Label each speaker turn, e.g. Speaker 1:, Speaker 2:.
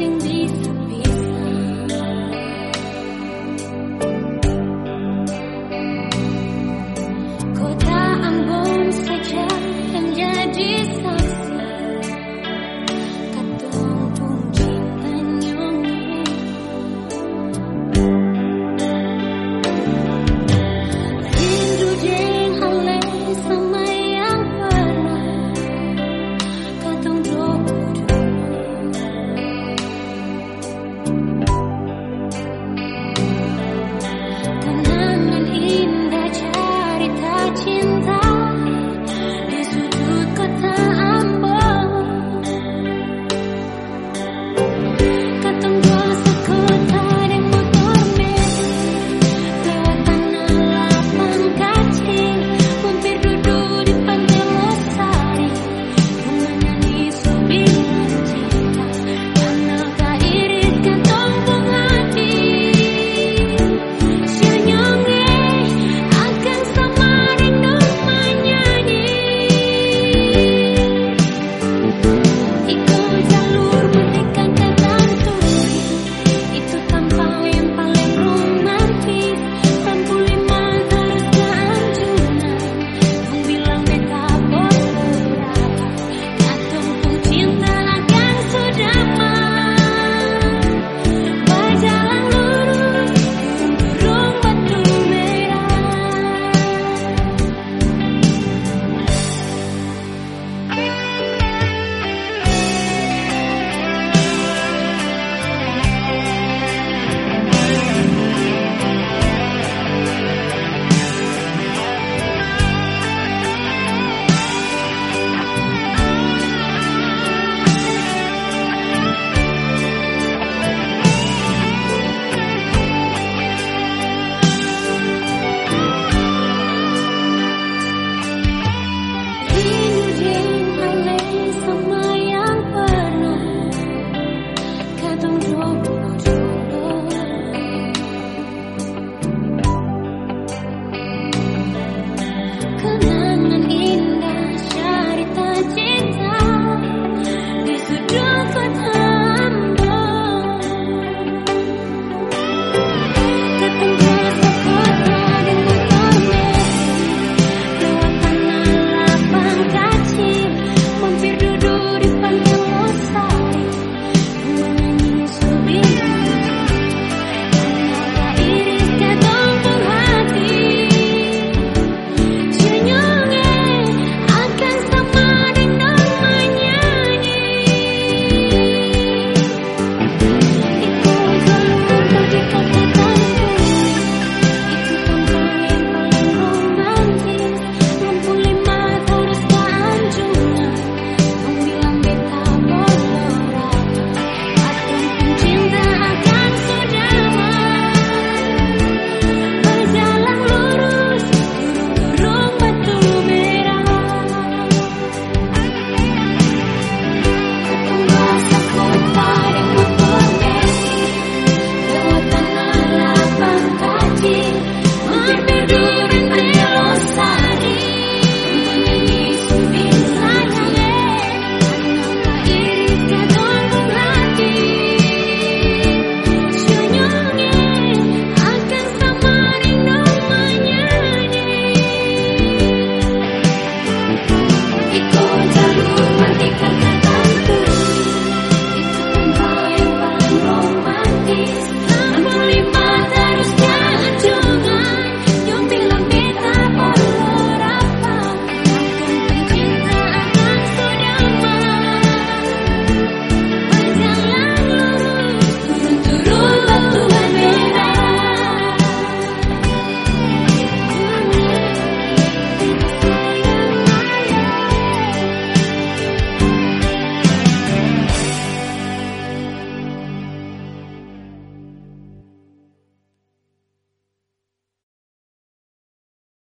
Speaker 1: nothing